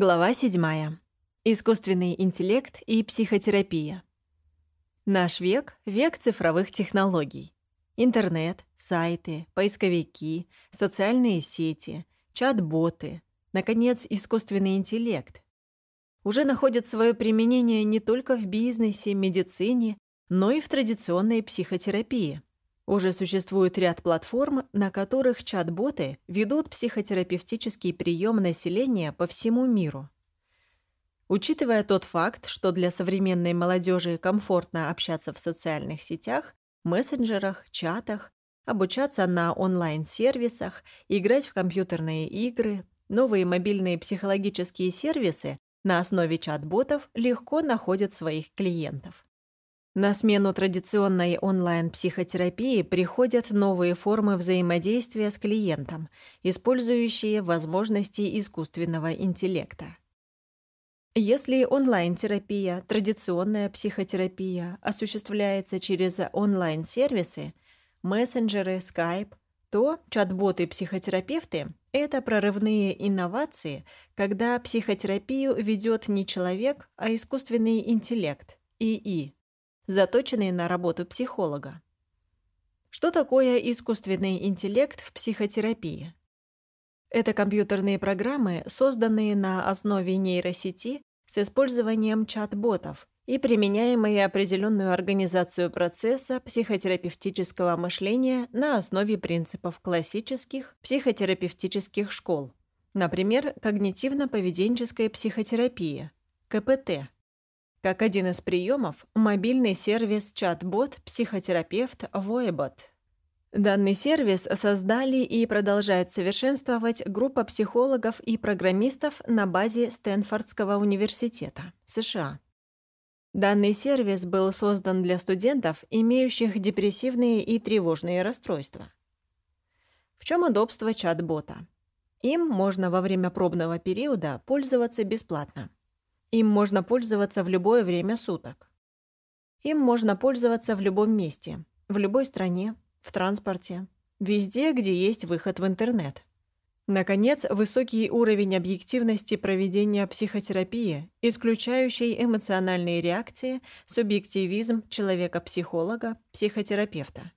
Глава 7. Искусственный интеллект и психотерапия. Наш век — век цифровых технологий. Интернет, сайты, поисковики, социальные сети, чат-боты, наконец, искусственный интеллект. Уже находят свое применение не только в бизнесе, медицине, но и в традиционной психотерапии. Уже существует ряд платформ, на которых чат-боты ведут психотерапевтический прием населения по всему миру. Учитывая тот факт, что для современной молодежи комфортно общаться в социальных сетях, мессенджерах, чатах, обучаться на онлайн-сервисах, играть в компьютерные игры, новые мобильные психологические сервисы на основе чат-ботов легко находят своих клиентов. На смену традиционной онлайн-психотерапии приходят новые формы взаимодействия с клиентом, использующие возможности искусственного интеллекта. Если онлайн-терапия, традиционная психотерапия осуществляется через онлайн-сервисы, мессенджеры, Skype, то чат-боты-психотерапевты – это прорывные инновации, когда психотерапию ведет не человек, а искусственный интеллект, ИИ заточенные на работу психолога. Что такое искусственный интеллект в психотерапии? Это компьютерные программы, созданные на основе нейросети с использованием чат-ботов и применяемые определенную организацию процесса психотерапевтического мышления на основе принципов классических психотерапевтических школ, например, когнитивно-поведенческая психотерапия, КПТ, как один из приемов – мобильный сервис чат-бот психотерапевт Voebot. Данный сервис создали и продолжают совершенствовать группа психологов и программистов на базе Стэнфордского университета, США. Данный сервис был создан для студентов, имеющих депрессивные и тревожные расстройства. В чем удобство чат-бота? Им можно во время пробного периода пользоваться бесплатно. Им можно пользоваться в любое время суток. Им можно пользоваться в любом месте, в любой стране, в транспорте, везде, где есть выход в интернет. Наконец, высокий уровень объективности проведения психотерапии, исключающий эмоциональные реакции, субъективизм человека-психолога, психотерапевта.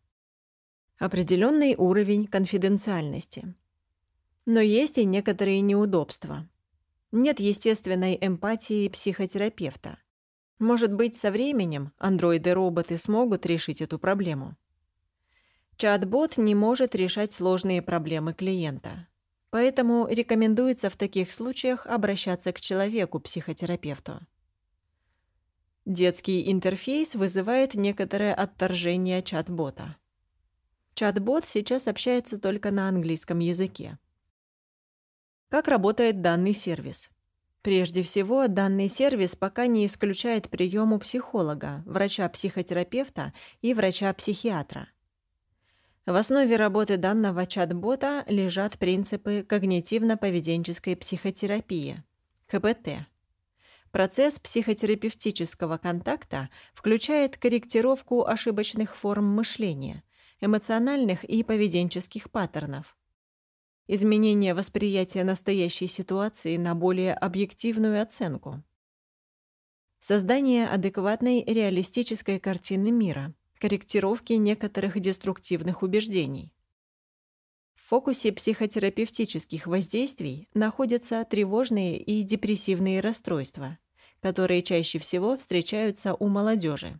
Определенный уровень конфиденциальности. Но есть и некоторые неудобства – нет естественной эмпатии психотерапевта. Может быть, со временем андроиды-роботы смогут решить эту проблему. Чат-бот не может решать сложные проблемы клиента. Поэтому рекомендуется в таких случаях обращаться к человеку-психотерапевту. Детский интерфейс вызывает некоторое отторжение чат-бота. Чат-бот сейчас общается только на английском языке. Как работает данный сервис? Прежде всего, данный сервис пока не исключает прием психолога, врача-психотерапевта и врача-психиатра. В основе работы данного чат-бота лежат принципы когнитивно-поведенческой психотерапии, КПТ. Процесс психотерапевтического контакта включает корректировку ошибочных форм мышления, эмоциональных и поведенческих паттернов – изменение восприятия настоящей ситуации на более объективную оценку. Создание адекватной реалистической картины мира, корректировки некоторых деструктивных убеждений. В фокусе психотерапевтических воздействий находятся тревожные и депрессивные расстройства, которые чаще всего встречаются у молодежи.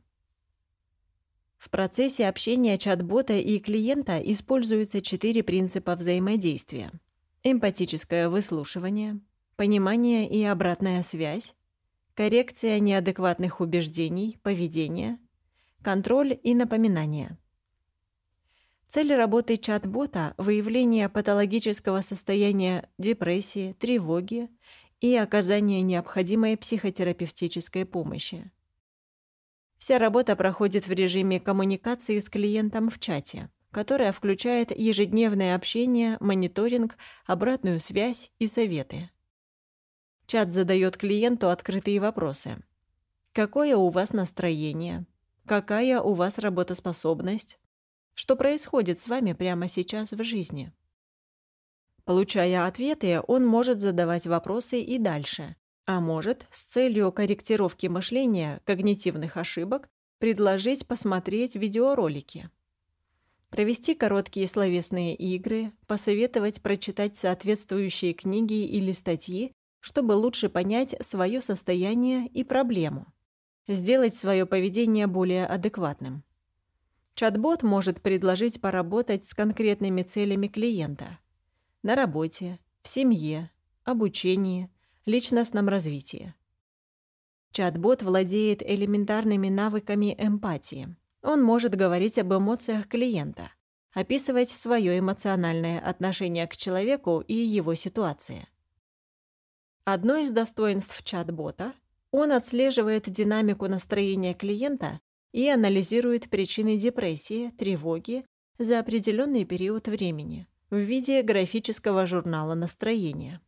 В процессе общения чат-бота и клиента используются четыре принципа взаимодействия. Эмпатическое выслушивание, понимание и обратная связь, коррекция неадекватных убеждений, поведения, контроль и напоминание. Цель работы чат-бота – выявление патологического состояния депрессии, тревоги и оказание необходимой психотерапевтической помощи. Вся работа проходит в режиме коммуникации с клиентом в чате, которая включает ежедневное общение, мониторинг, обратную связь и советы. Чат задает клиенту открытые вопросы. Какое у вас настроение? Какая у вас работоспособность? Что происходит с вами прямо сейчас в жизни? Получая ответы, он может задавать вопросы и дальше, а может, с целью корректировки мышления, когнитивных ошибок, предложить посмотреть видеоролики. Провести короткие словесные игры, посоветовать прочитать соответствующие книги или статьи, чтобы лучше понять свое состояние и проблему. Сделать свое поведение более адекватным. Чат-бот может предложить поработать с конкретными целями клиента. На работе, в семье, обучении, личностном развитии. Чат-бот владеет элементарными навыками эмпатии. Он может говорить об эмоциях клиента, описывать свое эмоциональное отношение к человеку и его ситуации. Одно из достоинств чат-бота – он отслеживает динамику настроения клиента и анализирует причины депрессии, тревоги за определенный период времени в виде графического журнала настроения.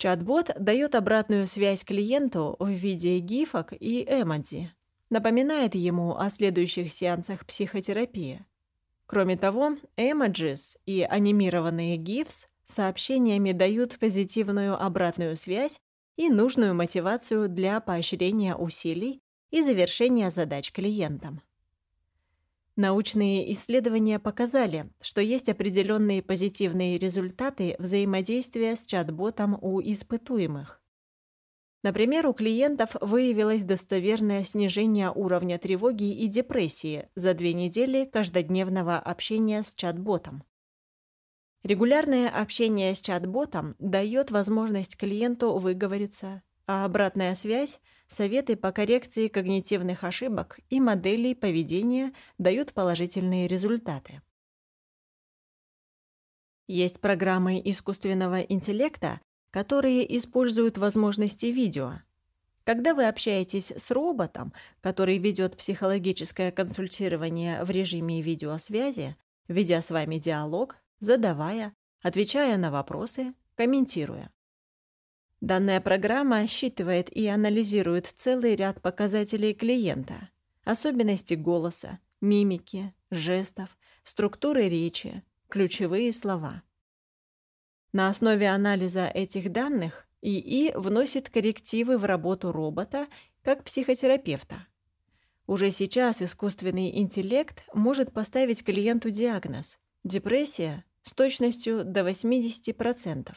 Чат-бот дает обратную связь клиенту в виде гифок и эмодзи, напоминает ему о следующих сеансах психотерапии. Кроме того, эмоджис и анимированные GIFs сообщениями дают позитивную обратную связь и нужную мотивацию для поощрения усилий и завершения задач клиентам. Научные исследования показали, что есть определенные позитивные результаты взаимодействия с чат-ботом у испытуемых. Например, у клиентов выявилось достоверное снижение уровня тревоги и депрессии за две недели каждодневного общения с чат-ботом. Регулярное общение с чат-ботом дает возможность клиенту выговориться, а обратная связь, советы по коррекции когнитивных ошибок и моделей поведения дают положительные результаты. Есть программы искусственного интеллекта, которые используют возможности видео. Когда вы общаетесь с роботом, который ведет психологическое консультирование в режиме видеосвязи, ведя с вами диалог, задавая, отвечая на вопросы, комментируя. Данная программа считывает и анализирует целый ряд показателей клиента, особенности голоса, мимики, жестов, структуры речи, ключевые слова. На основе анализа этих данных ИИ вносит коррективы в работу робота как психотерапевта. Уже сейчас искусственный интеллект может поставить клиенту диагноз – депрессия с точностью до 80%.